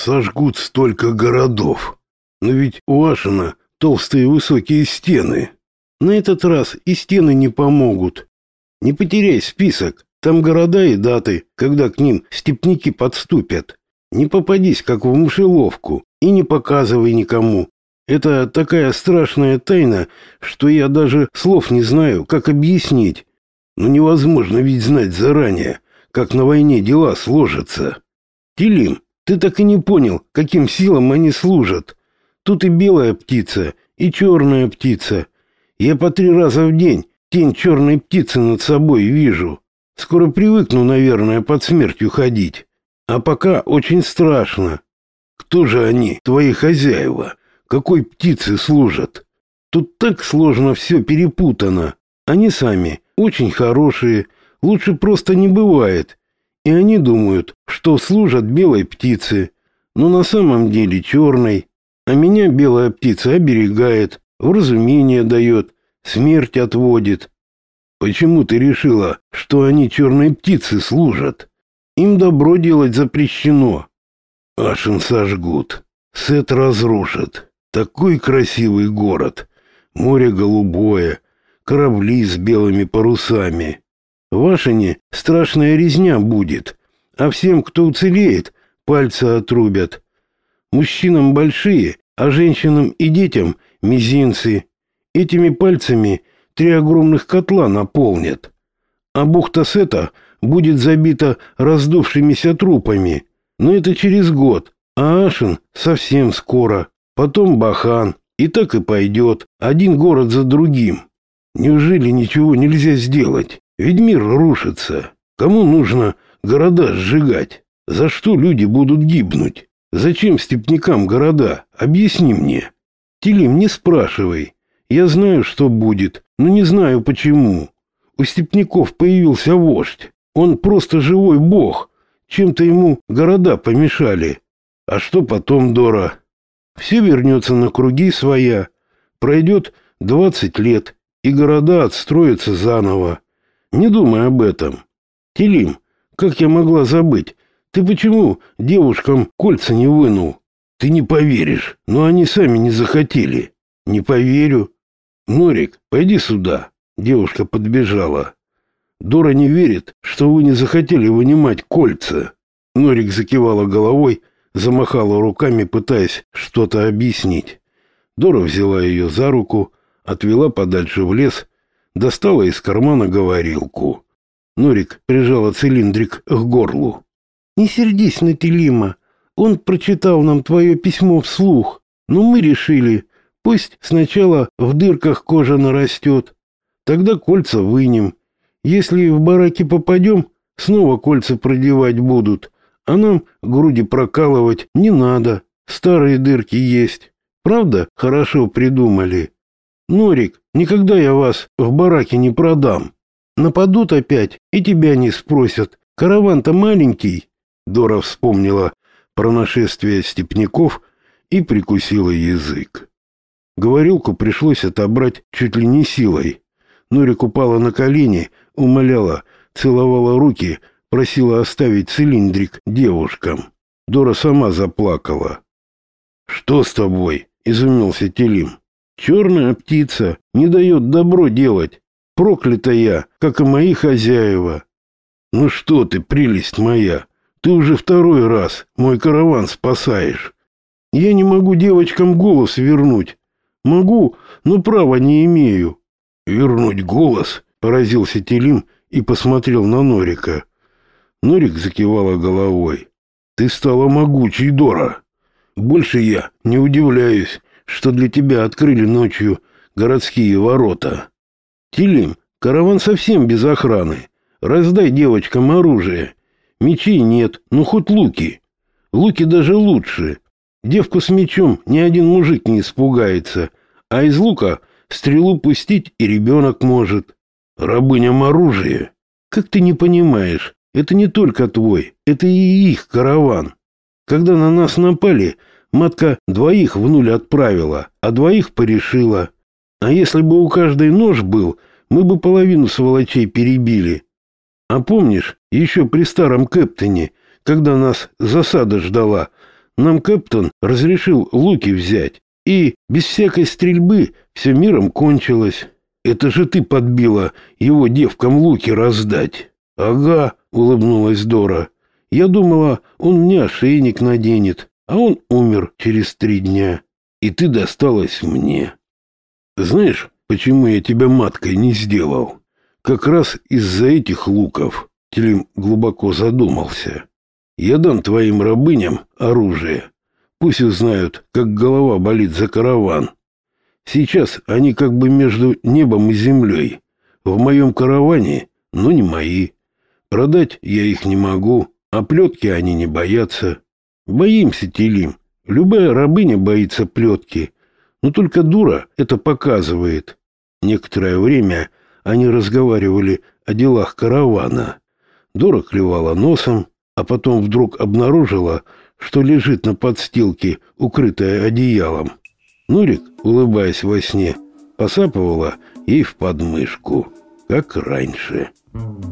сожгут столько городов. Но ведь у Ашина толстые высокие стены. На этот раз и стены не помогут. Не потеряй список, там города и даты, когда к ним степники подступят. Не попадись, как в мышеловку, и не показывай никому. Это такая страшная тайна, что я даже слов не знаю, как объяснить. Но невозможно ведь знать заранее, как на войне дела сложатся. Телим, ты так и не понял, каким силам они служат. Тут и белая птица, и черная птица. Я по три раза в день тень черной птицы над собой вижу. Скоро привыкну, наверное, под смертью ходить. А пока очень страшно. Кто же они, твои хозяева? Какой птицы служат? Тут так сложно все перепутано. Они сами очень хорошие, лучше просто не бывает. И они думают, что служат белой птице, но на самом деле черной. А меня белая птица оберегает, вразумение дает, смерть отводит. Почему ты решила, что они черной птице служат? Им добро делать запрещено. Ашин сожгут, Сет разрушат. Такой красивый город. Море голубое, корабли с белыми парусами. В Ашине страшная резня будет, а всем, кто уцелеет, пальцы отрубят. Мужчинам большие, а женщинам и детям мизинцы. Этими пальцами три огромных котла наполнят. А бухта Сета будет забита раздувшимися трупами. Но это через год, а Ашин совсем скоро. Потом Бахан. И так и пойдет, один город за другим. Неужели ничего нельзя сделать? Ведь мир рушится. Кому нужно города сжигать? За что люди будут гибнуть? Зачем степнякам города? Объясни мне. Тилим, не спрашивай. Я знаю, что будет, но не знаю почему. У степняков появился вождь. Он просто живой бог. Чем-то ему города помешали. А что потом, Дора? Все вернется на круги своя. Пройдет двадцать лет, и города отстроятся заново. Не думай об этом. Телим, как я могла забыть? Ты почему девушкам кольца не вынул? Ты не поверишь, но они сами не захотели. Не поверю. Норик, пойди сюда. Девушка подбежала. Дора не верит, что вы не захотели вынимать кольца. Норик закивала головой, замахала руками, пытаясь что-то объяснить. Дора взяла ее за руку, отвела подальше в лес, достала из кармана говорилку. Норик прижала цилиндрик к горлу. «Не сердись на Телима. Он прочитал нам твое письмо вслух, но мы решили, пусть сначала в дырках кожа нарастет, тогда кольца вынем. Если в бараки попадем, снова кольца продевать будут, а нам груди прокалывать не надо, старые дырки есть. Правда, хорошо придумали?» Норик, никогда я вас в бараке не продам. Нападут опять и тебя не спросят. Караван-то маленький. Дора вспомнила про нашествие степняков и прикусила язык. Говорилку пришлось отобрать чуть ли не силой. Норик упала на колени, умоляла, целовала руки, просила оставить цилиндрик девушкам. Дора сама заплакала. «Что с тобой?» — изумился Телим. Черная птица не дает добро делать. Проклята я, как и мои хозяева. Ну что ты, прелесть моя, ты уже второй раз мой караван спасаешь. Я не могу девочкам голос вернуть. Могу, но права не имею. Вернуть голос? Поразился Телим и посмотрел на Норика. Норик закивала головой. Ты стала могучей, Дора. Больше я не удивляюсь, что для тебя открыли ночью городские ворота. Тилим, караван совсем без охраны. Раздай девочкам оружие. Мечей нет, ну хоть луки. Луки даже лучше. Девку с мечом ни один мужик не испугается, а из лука стрелу пустить и ребенок может. Рабыням оружие. Как ты не понимаешь, это не только твой, это и их караван. Когда на нас напали, Матка двоих в нуль отправила, а двоих порешила. А если бы у каждой нож был, мы бы половину сволочей перебили. А помнишь, еще при старом Кэптоне, когда нас засада ждала, Нам капитан разрешил луки взять, и без всякой стрельбы все миром кончилось. Это же ты подбила его девкам луки раздать. Ага, улыбнулась Дора. Я думала, он мне ошейник наденет, а он умер через три дня. И ты досталась мне. Знаешь, почему я тебя маткой не сделал? Как раз из-за этих луков. Телим глубоко задумался. Я дам твоим рабыням оружие. Пусть узнают, как голова болит за караван. Сейчас они как бы между небом и землей. В моем караване, но не мои. Продать я их не могу, а плетки они не боятся. Боимся, Телим. Любая рабыня боится плетки. Но только дура это показывает. Некоторое время они разговаривали о делах каравана. Дура клевала носом, а потом вдруг обнаружила, что лежит на подстилке, укрытая одеялом. Нурик, улыбаясь во сне, посапывала ей в подмышку, как раньше. Thank you.